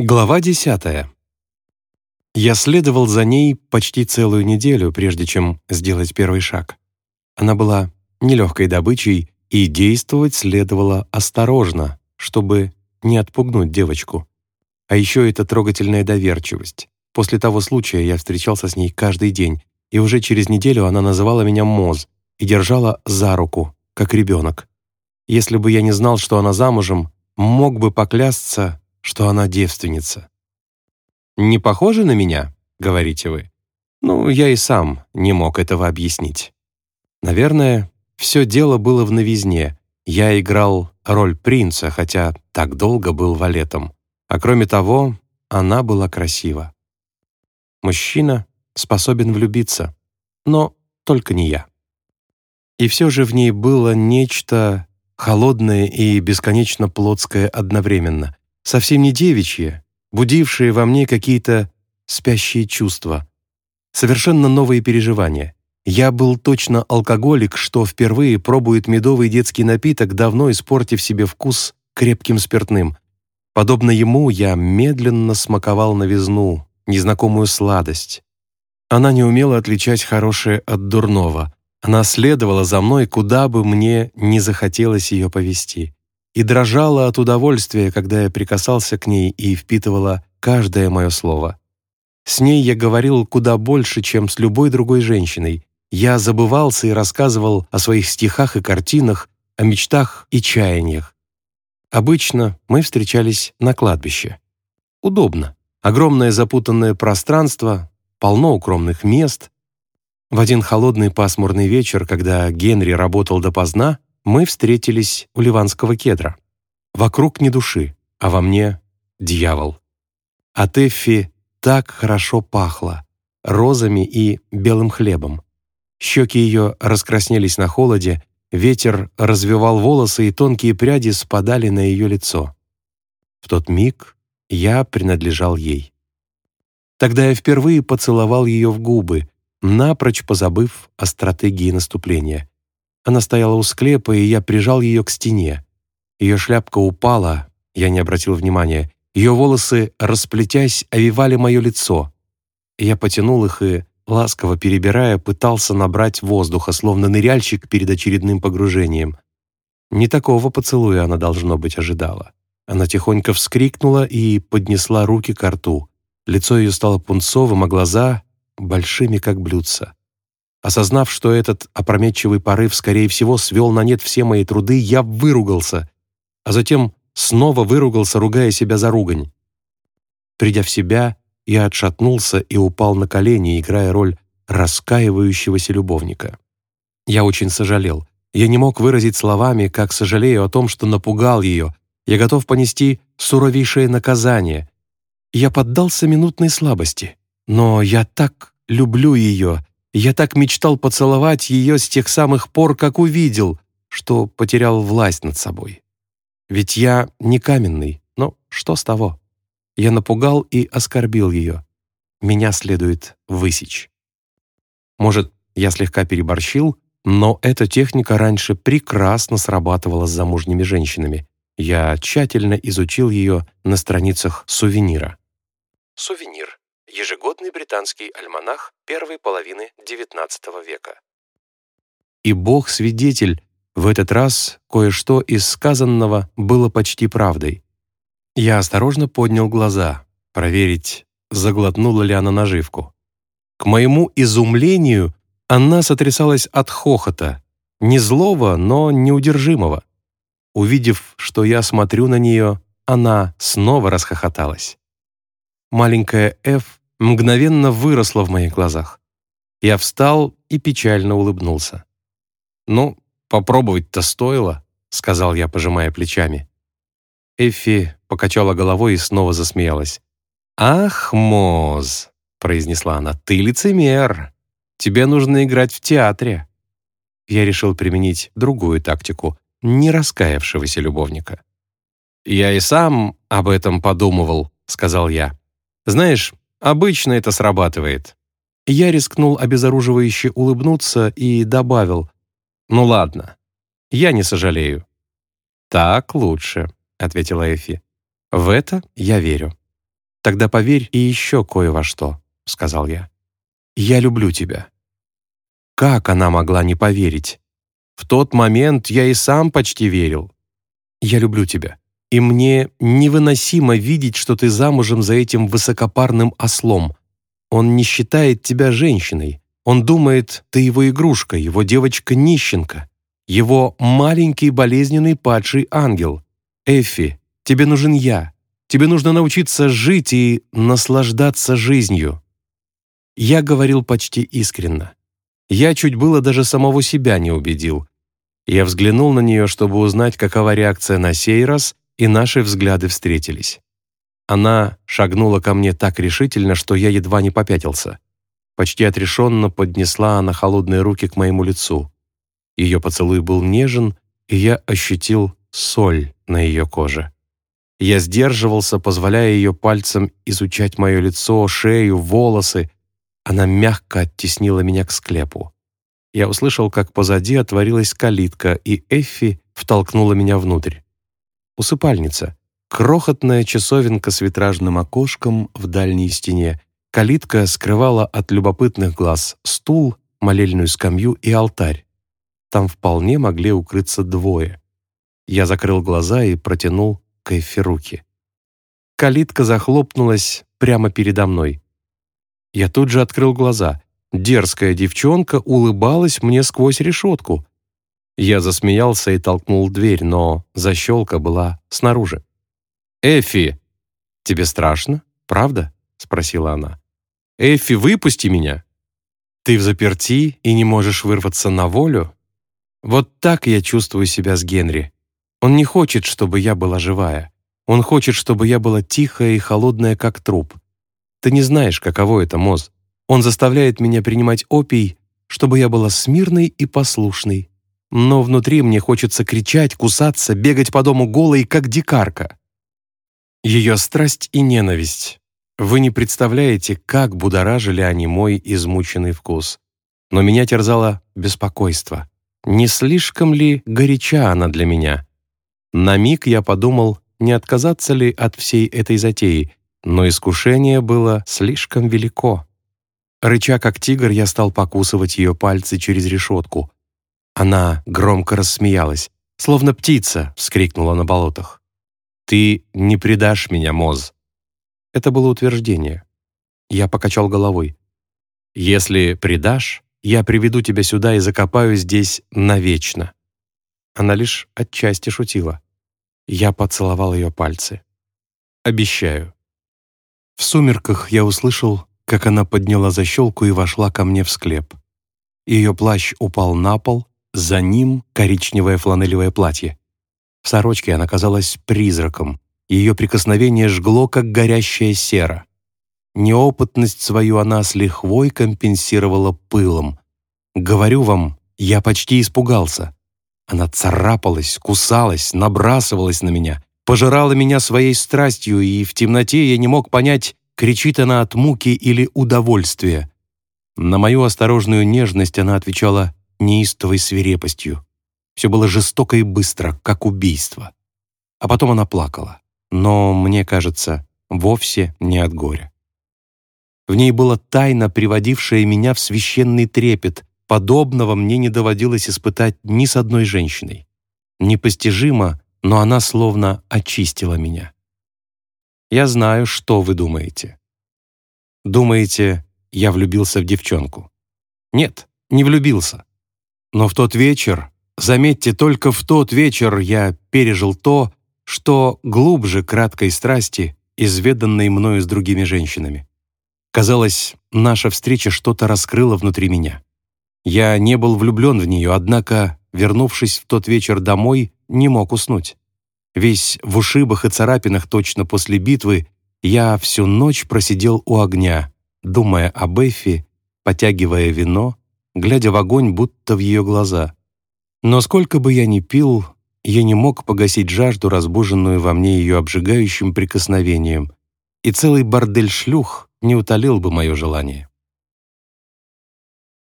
Глава десятая. Я следовал за ней почти целую неделю, прежде чем сделать первый шаг. Она была нелегкой добычей, и действовать следовало осторожно, чтобы не отпугнуть девочку. А еще эта трогательная доверчивость. После того случая я встречался с ней каждый день, и уже через неделю она называла меня Моз и держала за руку, как ребенок. Если бы я не знал, что она замужем, мог бы поклясться, что она девственница. «Не похоже на меня?» — говорите вы. Ну, я и сам не мог этого объяснить. Наверное, все дело было в новизне. Я играл роль принца, хотя так долго был валетом. А кроме того, она была красива. Мужчина способен влюбиться, но только не я. И все же в ней было нечто холодное и бесконечно плотское одновременно, совсем не девичье, будившее во мне какие-то спящие чувства, совершенно новые переживания. Я был точно алкоголик, что впервые пробует медовый детский напиток, давно испортив себе вкус крепким спиртным. Подобно ему я медленно смаковал новизну, незнакомую сладость. Она не умела отличать хорошее от дурного. Она следовала за мной, куда бы мне не захотелось ее повести и дрожала от удовольствия, когда я прикасался к ней и впитывала каждое мое слово. С ней я говорил куда больше, чем с любой другой женщиной. Я забывался и рассказывал о своих стихах и картинах, о мечтах и чаяниях. Обычно мы встречались на кладбище. Удобно. Огромное запутанное пространство, полно укромных мест. В один холодный пасмурный вечер, когда Генри работал допоздна, мы встретились у ливанского кедра. Вокруг ни души, а во мне — дьявол. От Эффи так хорошо пахло — розами и белым хлебом. Щеки ее раскраснелись на холоде, ветер развивал волосы, и тонкие пряди спадали на ее лицо. В тот миг я принадлежал ей. Тогда я впервые поцеловал ее в губы, напрочь позабыв о стратегии наступления. Она стояла у склепа, и я прижал ее к стене. Ее шляпка упала, я не обратил внимания. Ее волосы, расплетясь, овивали мое лицо. Я потянул их и, ласково перебирая, пытался набрать воздуха, словно ныряльщик перед очередным погружением. Не такого поцелуя она, должно быть, ожидала. Она тихонько вскрикнула и поднесла руки к рту. Лицо ее стало пунцовым, а глаза — большими, как блюдца. Осознав, что этот опрометчивый порыв, скорее всего, свел на нет все мои труды, я выругался, а затем снова выругался, ругая себя за ругань. Придя в себя, я отшатнулся и упал на колени, играя роль раскаивающегося любовника. Я очень сожалел. Я не мог выразить словами, как сожалею о том, что напугал ее. Я готов понести суровейшее наказание. Я поддался минутной слабости. Но я так люблю ее, я так мечтал поцеловать ее с тех самых пор, как увидел, что потерял власть над собой. Ведь я не каменный, но что с того? Я напугал и оскорбил ее. Меня следует высечь. Может, я слегка переборщил, но эта техника раньше прекрасно срабатывала с замужними женщинами. Я тщательно изучил ее на страницах сувенира. Сувенир ежегодный британский альманах первой половины XIX века. И Бог свидетель, в этот раз кое-что из сказанного было почти правдой. Я осторожно поднял глаза, проверить, заглотнула ли она наживку. К моему изумлению она сотрясалась от хохота, не злого, но неудержимого. Увидев, что я смотрю на нее, она снова расхохоталась. Маленькая Ф мгновенно выросла в моих глазах. Я встал и печально улыбнулся. «Ну, попробовать-то стоило», — сказал я, пожимая плечами. Эффи покачала головой и снова засмеялась. «Ах, Моз!» — произнесла она. «Ты лицемер! Тебе нужно играть в театре!» Я решил применить другую тактику не раскаявшегося любовника. «Я и сам об этом подумывал», — сказал я. «Знаешь, Обычно это срабатывает. Я рискнул обезоруживающе улыбнуться и добавил, «Ну ладно, я не сожалею». «Так лучше», — ответила Эфи. «В это я верю». Тогда поверь и еще кое во что, сказал я. Я люблю тебя. Как она могла не поверить? В тот момент я и сам почти верил. Я люблю тебя. И мне невыносимо видеть, что ты замужем за этим высокопарным ослом. Он не считает тебя женщиной. Он думает, ты его игрушка, его девочка-нищенка, его маленький болезненный падший ангел. Эффи, тебе нужен я. Тебе нужно научиться жить и наслаждаться жизнью. Я говорил почти искренно. Я чуть было даже самого себя не убедил. Я взглянул на нее, чтобы узнать, какова реакция на сей раз, и наши взгляды встретились. Она шагнула ко мне так решительно, что я едва не попятился. Почти отрешенно поднесла она холодные руки к моему лицу. Ее поцелуй был нежен, и я ощутил соль на ее коже. Я сдерживался, позволяя ее пальцам изучать мое лицо, шею, волосы. Она мягко оттеснила меня к склепу. Я услышал, как позади отворилась калитка, и Эффи втолкнула меня внутрь. Усыпальница. Крохотная часовенка с витражным окошком в дальней стене. Калитка скрывала от любопытных глаз стул, молельную скамью и алтарь. Там вполне могли укрыться двое. Я закрыл глаза и протянул к Эффи руки. Калитка захлопнулась прямо передо мной. Я тут же открыл глаза. Дерзкая девчонка улыбалась мне сквозь решетку. Я засмеялся и толкнул дверь, но защелка была снаружи. «Эффи, тебе страшно, правда?» — спросила она. «Эффи, выпусти меня!» «Ты в заперти и не можешь вырваться на волю?» «Вот так я чувствую себя с Генри. Он не хочет, чтобы я была живая. Он хочет, чтобы я была тихая и холодная, как труп. Ты не знаешь, каково это, Моз. Он заставляет меня принимать опий, чтобы я была смирной и послушной. Но внутри мне хочется кричать, кусаться, бегать по дому голой, как дикарка. Ее страсть и ненависть. Вы не представляете, как будоражили они мой измученный вкус. Но меня терзало беспокойство. Не слишком ли горяча она для меня? На миг я подумал, не отказаться ли от всей этой затеи, но искушение было слишком велико. Рыча как тигр, я стал покусывать ее пальцы через решетку. Она громко рассмеялась. «Словно птица!» — вскрикнула на болотах. «Ты не предашь меня, Моз!» Это было утверждение. Я покачал головой. «Если предашь, я приведу тебя сюда и закопаю здесь навечно». Она лишь отчасти шутила. Я поцеловал ее пальцы. «Обещаю». В сумерках я услышал как она подняла защелку и вошла ко мне в склеп. Ее плащ упал на пол, за ним коричневое фланелевое платье. В сорочке она казалась призраком, ее прикосновение жгло, как горящая сера. Неопытность свою она с лихвой компенсировала пылом. Говорю вам, я почти испугался. Она царапалась, кусалась, набрасывалась на меня, пожирала меня своей страстью, и в темноте я не мог понять, кричит она от муки или удовольствия. На мою осторожную нежность она отвечала неистовой свирепостью. Все было жестоко и быстро, как убийство. А потом она плакала. Но, мне кажется, вовсе не от горя. В ней была тайна, приводившая меня в священный трепет. Подобного мне не доводилось испытать ни с одной женщиной. Непостижимо, но она словно очистила меня. Я знаю, что вы думаете. Думаете, я влюбился в девчонку? Нет, не влюбился. Но в тот вечер, заметьте, только в тот вечер я пережил то, что глубже краткой страсти, изведанной мною с другими женщинами. Казалось, наша встреча что-то раскрыла внутри меня. Я не был влюблен в нее, однако, вернувшись в тот вечер домой, не мог уснуть. Весь в ушибах и царапинах точно после битвы, я всю ночь просидел у огня, думая об Эффи, потягивая вино, глядя в огонь, будто в ее глаза. Но сколько бы я ни пил, я не мог погасить жажду, разбуженную во мне ее обжигающим прикосновением, и целый бордель шлюх не утолил бы мое желание.